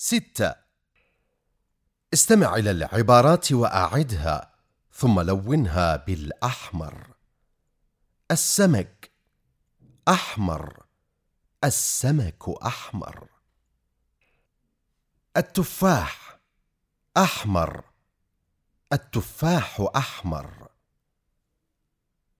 ستة. استمع إلى العبارات وأعدها ثم لونها بالأحمر. السمك أحمر. السمك أحمر. التفاح أحمر. التفاح أحمر.